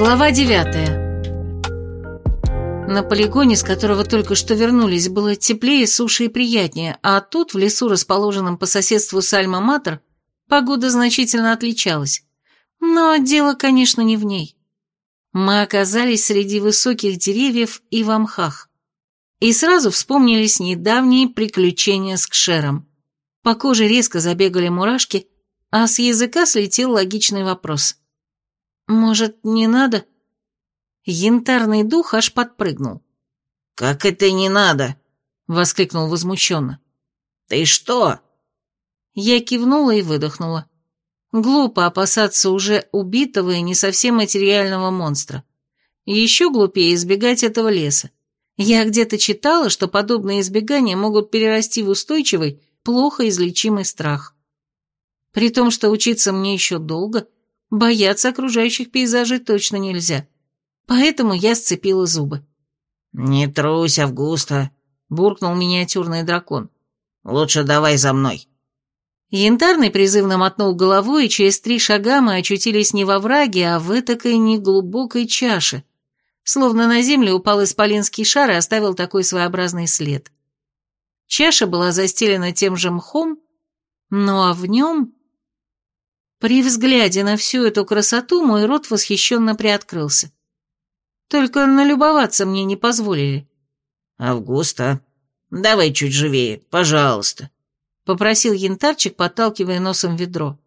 Глава девятая. На полигоне, с которого только что вернулись, было теплее, суше и приятнее, а тут, в лесу, расположенном по соседству с Альма-Матер, погода значительно отличалась. Но дело, конечно, не в ней. Мы оказались среди высоких деревьев и в мхах. И сразу вспомнились недавние приключения с Кшером. По коже резко забегали мурашки, а с языка слетел логичный вопрос. «Может, не надо?» Янтарный дух аж подпрыгнул. «Как это не надо?» — воскликнул возмущенно. «Ты что?» Я кивнула и выдохнула. Глупо опасаться уже убитого и не совсем материального монстра. Еще глупее избегать этого леса. Я где-то читала, что подобные избегания могут перерасти в устойчивый, плохо излечимый страх. При том, что учиться мне еще долго, бояться окружающих пейзажей точно нельзя. Поэтому я сцепила зубы. «Не трусь, Августа», — буркнул миниатюрный дракон. «Лучше давай за мной». Янтарный призывно мотнул головой, и через три шага мы очутились не во враге, а в этакой неглубокой чаше, словно на землю упал исполинский шар и оставил такой своеобразный след. Чаша была застелена тем же мхом, ну а в нем... При взгляде на всю эту красоту мой рот восхищенно приоткрылся. Только налюбоваться мне не позволили. «Августа, давай чуть живее, пожалуйста», — попросил янтарчик, подталкивая носом ведро.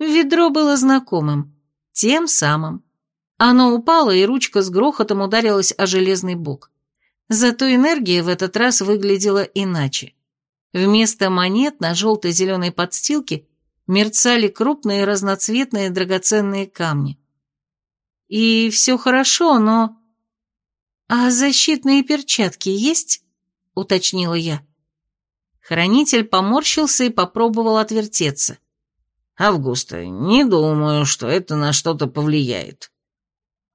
Ведро было знакомым, тем самым. Оно упало, и ручка с грохотом ударилась о железный бок. Зато энергия в этот раз выглядела иначе. Вместо монет на желто-зеленой подстилке мерцали крупные разноцветные драгоценные камни. И все хорошо, но... «А защитные перчатки есть?» — уточнила я. Хранитель поморщился и попробовал отвертеться. «Августа, не думаю, что это на что-то повлияет».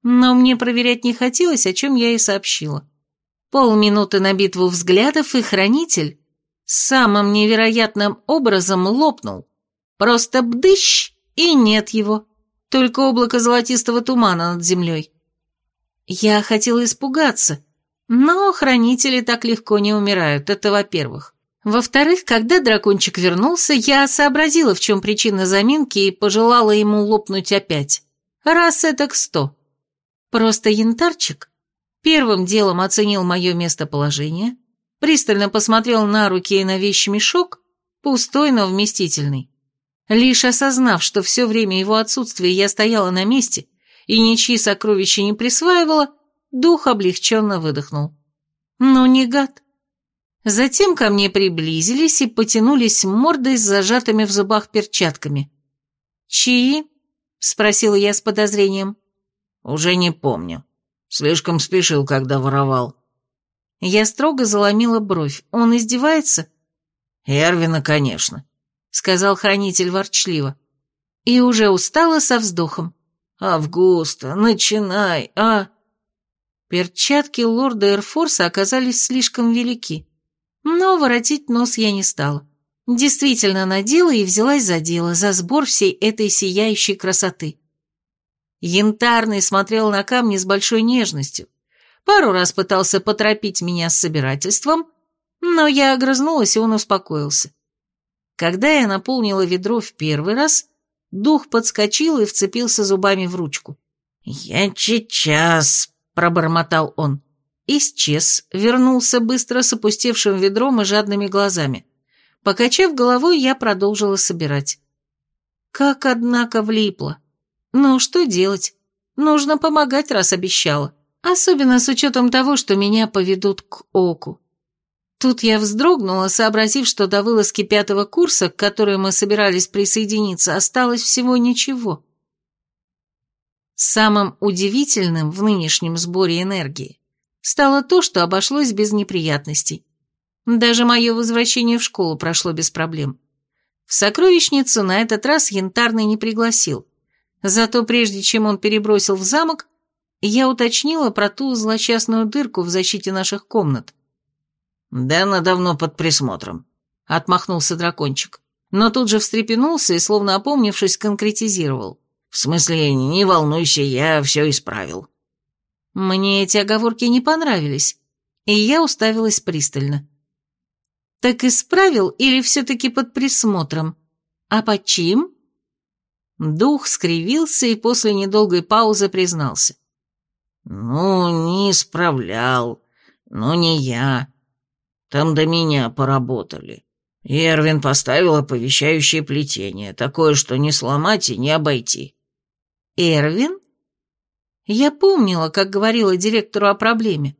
Но мне проверять не хотелось, о чем я и сообщила. Полминуты на битву взглядов, и хранитель самым невероятным образом лопнул. Просто бдыщ, и нет его только облако золотистого тумана над землей. Я хотела испугаться, но хранители так легко не умирают, это во-первых. Во-вторых, когда дракончик вернулся, я сообразила, в чем причина заминки, и пожелала ему лопнуть опять. Раз это к сто. Просто янтарчик первым делом оценил мое местоположение, пристально посмотрел на руки и на вещмешок, пустой, но вместительный. Лишь осознав, что все время его отсутствия я стояла на месте и ничьи сокровища не присваивала, дух облегченно выдохнул. Ну, не гад. Затем ко мне приблизились и потянулись мордой с зажатыми в зубах перчатками. «Чьи?» — спросила я с подозрением. «Уже не помню. Слишком спешил, когда воровал». Я строго заломила бровь. Он издевается? «Эрвина, конечно сказал хранитель ворчливо. И уже устала со вздохом. «Августа, начинай, а...» Перчатки лорда Эрфорса оказались слишком велики. Но воротить нос я не стала. Действительно надела и взялась за дело, за сбор всей этой сияющей красоты. Янтарный смотрел на камни с большой нежностью. Пару раз пытался поторопить меня с собирательством, но я огрызнулась, и он успокоился. Когда я наполнила ведро в первый раз, дух подскочил и вцепился зубами в ручку. «Я сейчас», — пробормотал он. Исчез, вернулся быстро с опустевшим ведром и жадными глазами. Покачав головой, я продолжила собирать. Как, однако, влипло. Ну, что делать? Нужно помогать, раз обещала. Особенно с учетом того, что меня поведут к оку. Тут я вздрогнула, сообразив, что до вылазки пятого курса, к которой мы собирались присоединиться, осталось всего ничего. Самым удивительным в нынешнем сборе энергии стало то, что обошлось без неприятностей. Даже мое возвращение в школу прошло без проблем. В сокровищницу на этот раз Янтарный не пригласил. Зато прежде чем он перебросил в замок, я уточнила про ту злосчастную дырку в защите наших комнат. «Да она давно под присмотром», — отмахнулся дракончик. Но тут же встрепенулся и, словно опомнившись, конкретизировал. В смысле, не волнуйся, я все исправил». Мне эти оговорки не понравились, и я уставилась пристально. «Так исправил или все-таки под присмотром? А под чьим?» Дух скривился и после недолгой паузы признался. «Ну, не исправлял, но не я. Там до меня поработали. Эрвин поставил оповещающее плетение, такое, что не сломать и не обойти». «Эрвин?» Я помнила, как говорила директору о проблеме,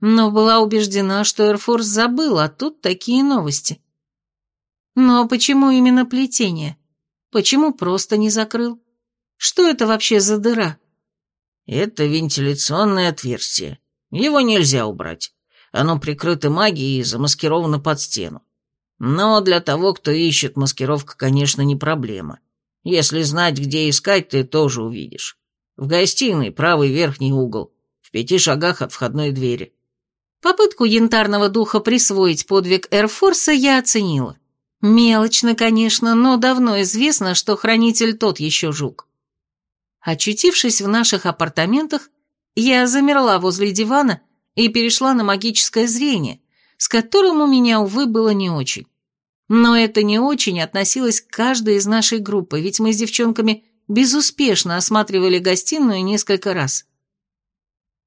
но была убеждена, что Эрфорс забыл, а тут такие новости. Но почему именно плетение? Почему просто не закрыл? Что это вообще за дыра? Это вентиляционное отверстие. Его нельзя убрать. Оно прикрыто магией и замаскировано под стену. Но для того, кто ищет, маскировка, конечно, не проблема. Если знать, где искать, ты тоже увидишь. В гостиной, правый верхний угол, в пяти шагах от входной двери. Попытку янтарного духа присвоить подвиг Эрфорса я оценила. Мелочно, конечно, но давно известно, что хранитель тот еще жук. Очутившись в наших апартаментах, я замерла возле дивана и перешла на магическое зрение, с которым у меня, увы, было не очень. Но это не очень относилось к каждой из нашей группы, ведь мы с девчонками безуспешно осматривали гостиную несколько раз.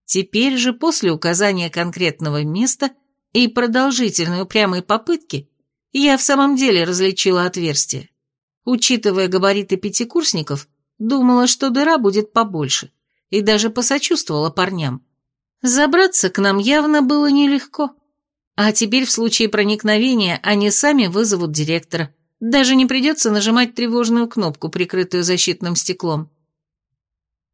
Теперь же, после указания конкретного места и продолжительной упрямой попытки, я в самом деле различила отверстие. Учитывая габариты пятикурсников, думала, что дыра будет побольше, и даже посочувствовала парням. Забраться к нам явно было нелегко. А теперь в случае проникновения они сами вызовут директора, даже не придется нажимать тревожную кнопку, прикрытую защитным стеклом.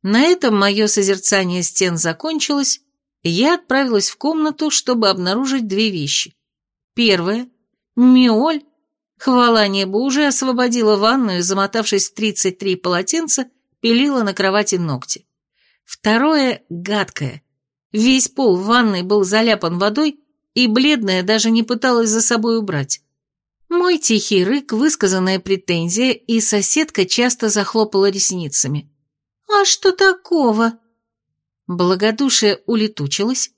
На этом мое созерцание стен закончилось, и я отправилась в комнату, чтобы обнаружить две вещи. Первое. Миоль, хвала небу, уже освободила ванную замотавшись в 33 полотенца, пилила на кровати ногти. Второе. Гадкое. Весь пол в ванной был заляпан водой, и бледная даже не пыталась за собой убрать. Мой тихий рык, высказанная претензия, и соседка часто захлопала ресницами. «А что такого?» Благодушие улетучилось,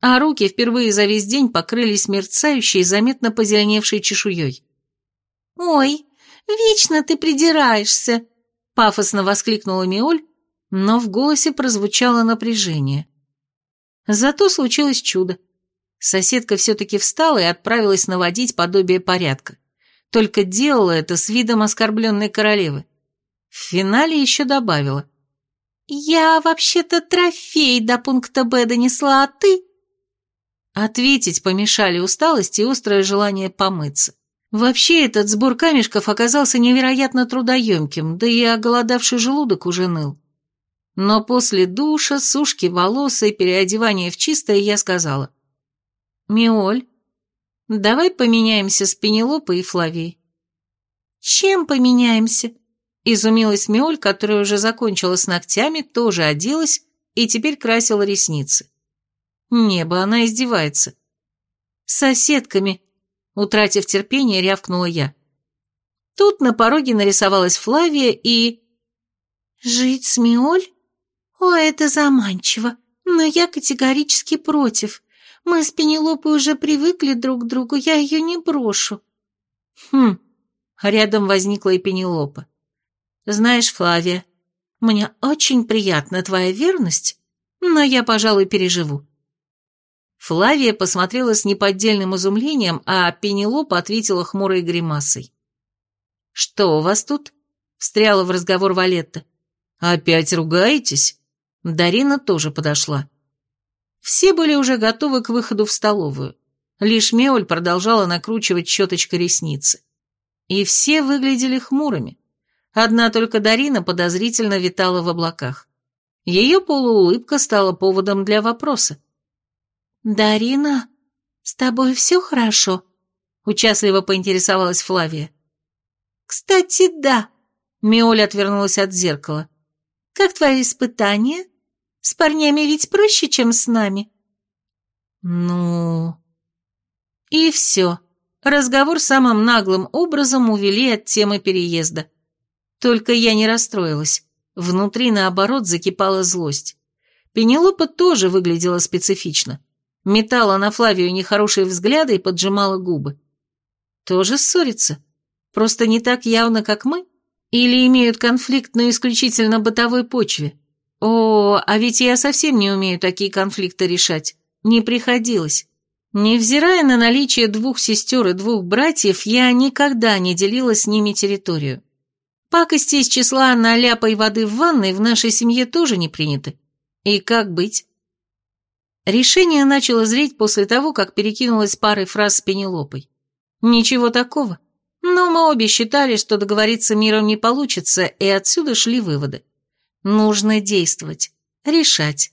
а руки впервые за весь день покрылись мерцающей, заметно позеленевшей чешуей. «Ой, вечно ты придираешься!» — пафосно воскликнула Миоль, но в голосе прозвучало напряжение. Зато случилось чудо. Соседка все-таки встала и отправилась наводить подобие порядка. Только делала это с видом оскорбленной королевы. В финале еще добавила. «Я вообще-то трофей до пункта Б донесла, а ты...» Ответить помешали усталость и острое желание помыться. Вообще этот сбор камешков оказался невероятно трудоемким, да и оголодавший желудок уже ныл. Но после душа, сушки волос и переодевания в чистое я сказала. «Миоль, давай поменяемся с Пенелопой и Флавией». «Чем поменяемся?» Изумилась Миоль, которая уже закончила с ногтями, тоже оделась и теперь красила ресницы. Небо, она издевается. «Соседками», — утратив терпение, рявкнула я. Тут на пороге нарисовалась Флавия и... «Жить с Миоль? О, это заманчиво, но я категорически против. Мы с Пенелопой уже привыкли друг к другу, я ее не брошу». «Хм...» Рядом возникла и Пенелопа. «Знаешь, Флавия, мне очень приятна твоя верность, но я, пожалуй, переживу». Флавия посмотрела с неподдельным изумлением, а Пенелопа ответила хмурой гримасой. «Что у вас тут?» — встряла в разговор Валетта. «Опять ругаетесь?» Дарина тоже подошла. Все были уже готовы к выходу в столовую. Лишь Меоль продолжала накручивать щеточкой ресницы. И все выглядели хмурыми. Одна только Дарина подозрительно витала в облаках. Ее полуулыбка стала поводом для вопроса. «Дарина, с тобой все хорошо?» — участливо поинтересовалась Флавия. «Кстати, да», — Миоль отвернулась от зеркала. «Как твои испытания?» С парнями ведь проще, чем с нами». «Ну...» И все. Разговор самым наглым образом увели от темы переезда. Только я не расстроилась. Внутри, наоборот, закипала злость. Пенелопа тоже выглядела специфично. Метала на Флавию нехорошие взгляды и поджимала губы. Тоже ссорится? Просто не так явно, как мы? Или имеют конфликт на исключительно бытовой почве? О, а ведь я совсем не умею такие конфликты решать. Не приходилось. Невзирая на наличие двух сестер и двух братьев, я никогда не делила с ними территорию. Пакости из числа наляпой воды в ванной в нашей семье тоже не приняты. И как быть? Решение начало зреть после того, как перекинулась парой фраз с Пенелопой. Ничего такого. Но мы обе считали, что договориться миром не получится, и отсюда шли выводы. Нужно действовать, решать.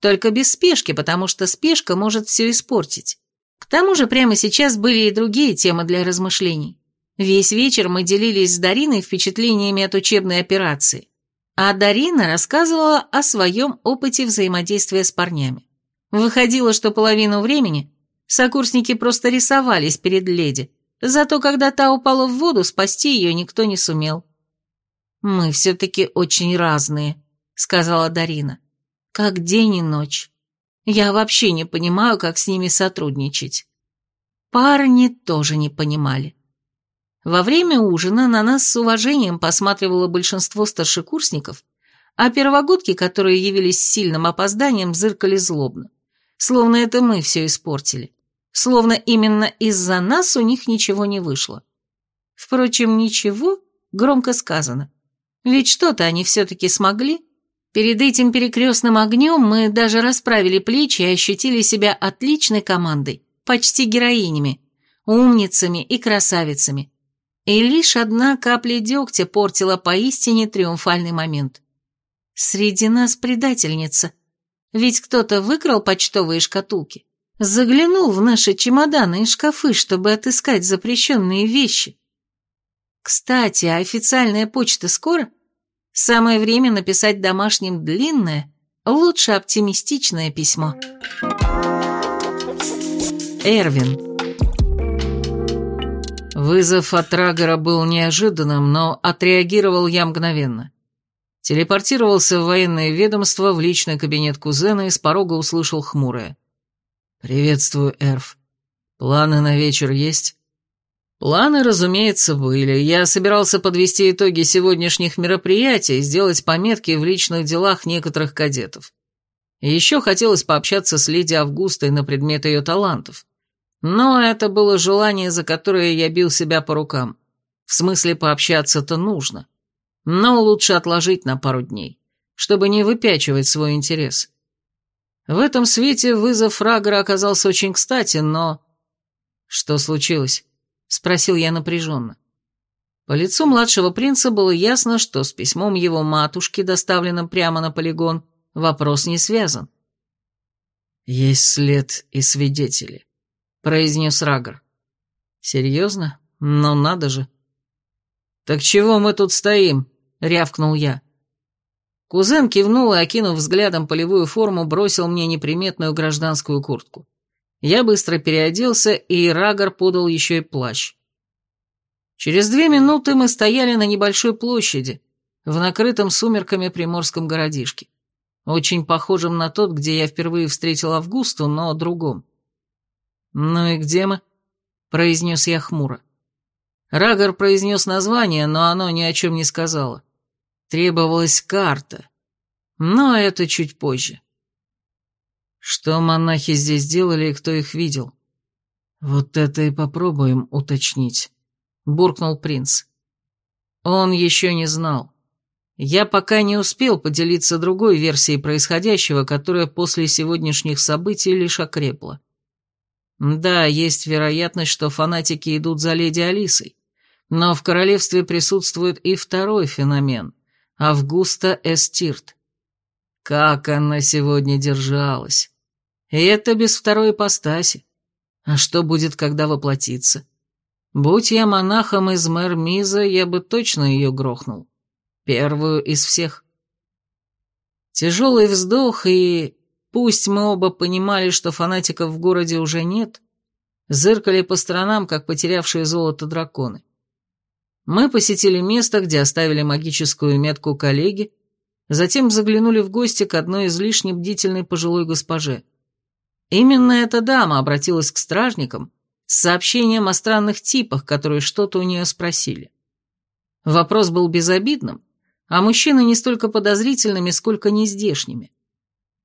Только без спешки, потому что спешка может все испортить. К тому же прямо сейчас были и другие темы для размышлений. Весь вечер мы делились с Дариной впечатлениями от учебной операции, а Дарина рассказывала о своем опыте взаимодействия с парнями. Выходило, что половину времени сокурсники просто рисовались перед леди, зато когда та упала в воду, спасти ее никто не сумел. «Мы все-таки очень разные», — сказала Дарина. «Как день и ночь. Я вообще не понимаю, как с ними сотрудничать». Парни тоже не понимали. Во время ужина на нас с уважением посматривало большинство старшекурсников, а первогодки, которые явились сильным опозданием, зыркали злобно. Словно это мы все испортили. Словно именно из-за нас у них ничего не вышло. Впрочем, ничего, громко сказано. Ведь что-то они все-таки смогли. Перед этим перекрестным огнем мы даже расправили плечи и ощутили себя отличной командой, почти героинями, умницами и красавицами. И лишь одна капля дегтя портила поистине триумфальный момент. Среди нас предательница. Ведь кто-то выкрал почтовые шкатулки, заглянул в наши чемоданы и шкафы, чтобы отыскать запрещенные вещи. Кстати, а официальная почта скоро? Самое время написать домашним длинное, лучше оптимистичное письмо. Эрвин. Вызов от Рагора был неожиданным, но отреагировал я мгновенно. Телепортировался в военное ведомство, в личный кабинет кузена и с порога услышал хмурое. «Приветствую, Эрф. Планы на вечер есть?» Планы, разумеется, были. Я собирался подвести итоги сегодняшних мероприятий и сделать пометки в личных делах некоторых кадетов. Еще хотелось пообщаться с леди Августой на предмет ее талантов. Но это было желание, за которое я бил себя по рукам. В смысле, пообщаться-то нужно. Но лучше отложить на пару дней, чтобы не выпячивать свой интерес. В этом свете вызов Фрагера оказался очень кстати, но... «Что случилось?» — спросил я напряженно. По лицу младшего принца было ясно, что с письмом его матушки, доставленным прямо на полигон, вопрос не связан. «Есть след и свидетели», произнес Рагор. «Серьезно? Ну надо же». «Так чего мы тут стоим?» — рявкнул я. Кузен кивнул и, окинув взглядом полевую форму, бросил мне неприметную гражданскую куртку. Я быстро переоделся, и Рагор подал еще и плащ. Через две минуты мы стояли на небольшой площади, в накрытом сумерками приморском городишке, очень похожем на тот, где я впервые встретил Августу, но другом. «Ну и где мы?» — произнес я хмуро. Рагор произнес название, но оно ни о чем не сказало. Требовалась карта. Но это чуть позже. Что монахи здесь делали и кто их видел? Вот это и попробуем уточнить, буркнул принц. Он еще не знал. Я пока не успел поделиться другой версией происходящего, которая после сегодняшних событий лишь окрепла. Да, есть вероятность, что фанатики идут за леди Алисой. Но в королевстве присутствует и второй феномен – Августа Эстирт. Как она сегодня держалась. Это без второй ипостаси. А что будет, когда воплотится? Будь я монахом из мэр Миза, я бы точно ее грохнул. Первую из всех. Тяжелый вздох и Пусть мы оба понимали, что фанатиков в городе уже нет, зыркали по сторонам, как потерявшие золото драконы. Мы посетили место, где оставили магическую метку коллеги, затем заглянули в гости к одной излишне бдительной пожилой госпоже. Именно эта дама обратилась к стражникам с сообщением о странных типах, которые что-то у нее спросили. Вопрос был безобидным, а мужчины не столько подозрительными, сколько нездешними.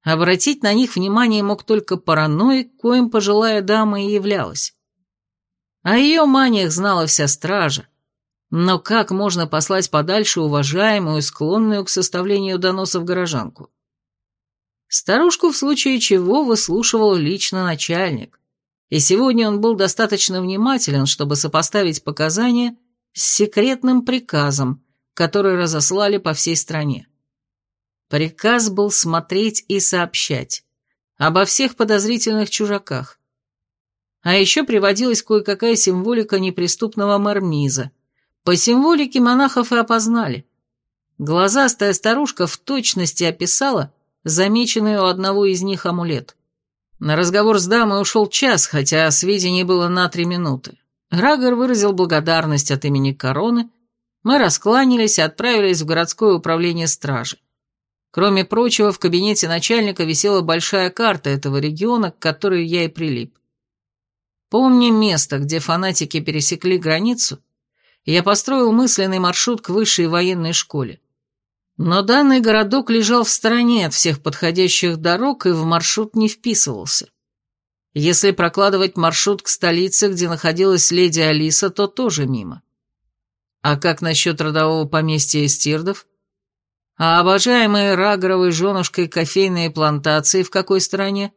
Обратить на них внимание мог только параноик, коим пожилая дама и являлась. О ее маниях знала вся стража, но как можно послать подальше уважаемую, склонную к составлению доносов горожанку? Старушку в случае чего выслушивал лично начальник, и сегодня он был достаточно внимателен, чтобы сопоставить показания с секретным приказом, который разослали по всей стране. Приказ был смотреть и сообщать обо всех подозрительных чужаках. А еще приводилась кое-какая символика неприступного мармиза. По символике монахов и опознали. Глазастая старушка в точности описала замеченный у одного из них амулет. На разговор с дамой ушел час, хотя сведений было на три минуты. Рагор выразил благодарность от имени короны, мы раскланялись и отправились в городское управление стражи. Кроме прочего, в кабинете начальника висела большая карта этого региона, к которой я и прилип. Помня место, где фанатики пересекли границу, я построил мысленный маршрут к высшей военной школе. Но данный городок лежал в стороне от всех подходящих дорог и в маршрут не вписывался. Если прокладывать маршрут к столице, где находилась леди Алиса, то тоже мимо. А как насчет родового поместья Истирдов? А обожаемые Рагоровой женушкой кофейные плантации в какой стране?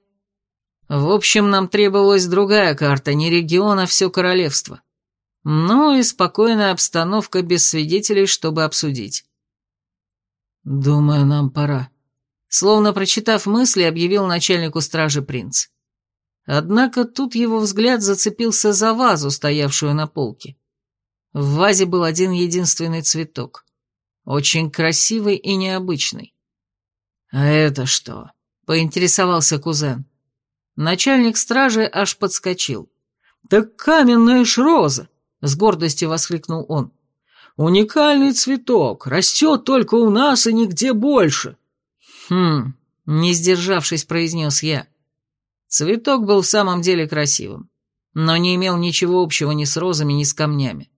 В общем, нам требовалась другая карта, не регион, а все королевство. Ну и спокойная обстановка без свидетелей, чтобы обсудить. «Думаю, нам пора», — словно прочитав мысли, объявил начальнику стражи принц. Однако тут его взгляд зацепился за вазу, стоявшую на полке. В вазе был один единственный цветок. Очень красивый и необычный. «А это что?» — поинтересовался кузен. Начальник стражи аж подскочил. «Так каменная роза!» — с гордостью воскликнул он. «Уникальный цветок, растет только у нас и нигде больше». «Хм...» — не сдержавшись, произнес я. Цветок был в самом деле красивым, но не имел ничего общего ни с розами, ни с камнями.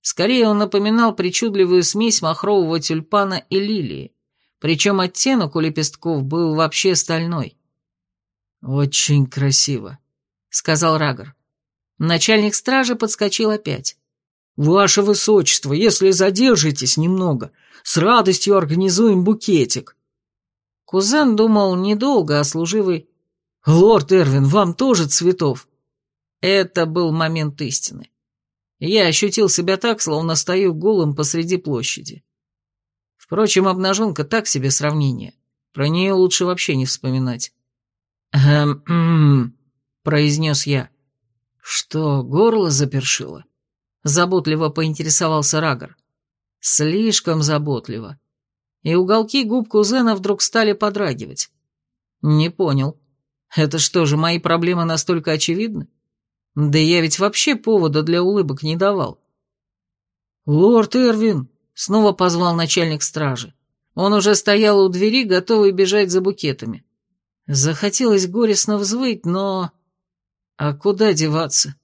Скорее он напоминал причудливую смесь махрового тюльпана и лилии, причем оттенок у лепестков был вообще стальной. «Очень красиво», — сказал Рагор. Начальник стражи подскочил опять. «Ваше высочество, если задержитесь немного, с радостью организуем букетик». Кузен думал недолго, а служивый... «Лорд Эрвин, вам тоже цветов?» Это был момент истины. Я ощутил себя так, словно стою голым посреди площади. Впрочем, обнаженка так себе сравнение. Про нее лучше вообще не вспоминать. «Эм-м-м», произнес я. «Что, горло запершило?» Заботливо поинтересовался Рагор. «Слишком заботливо». И уголки губ кузена вдруг стали подрагивать. «Не понял. Это что же, мои проблемы настолько очевидны?» Да я ведь вообще повода для улыбок не давал. «Лорд Эрвин!» — снова позвал начальник стражи. Он уже стоял у двери, готовый бежать за букетами. Захотелось горестно взвыть, но... А куда деваться?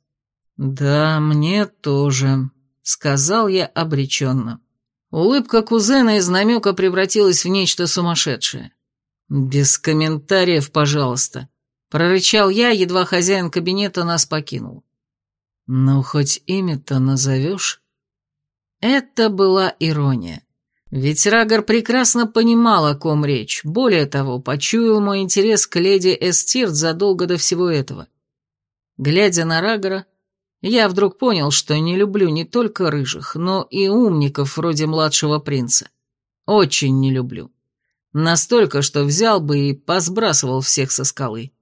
«Да, мне тоже», — сказал я обреченно. Улыбка кузена из намека превратилась в нечто сумасшедшее. «Без комментариев, пожалуйста», Прорычал я, едва хозяин кабинета нас покинул. «Ну, хоть имя-то назовешь?» Это была ирония. Ведь Рагор прекрасно понимал, о ком речь. Более того, почуял мой интерес к леди Эстирт задолго до всего этого. Глядя на Рагора, я вдруг понял, что не люблю не только рыжих, но и умников вроде младшего принца. Очень не люблю. Настолько, что взял бы и посбрасывал всех со скалы.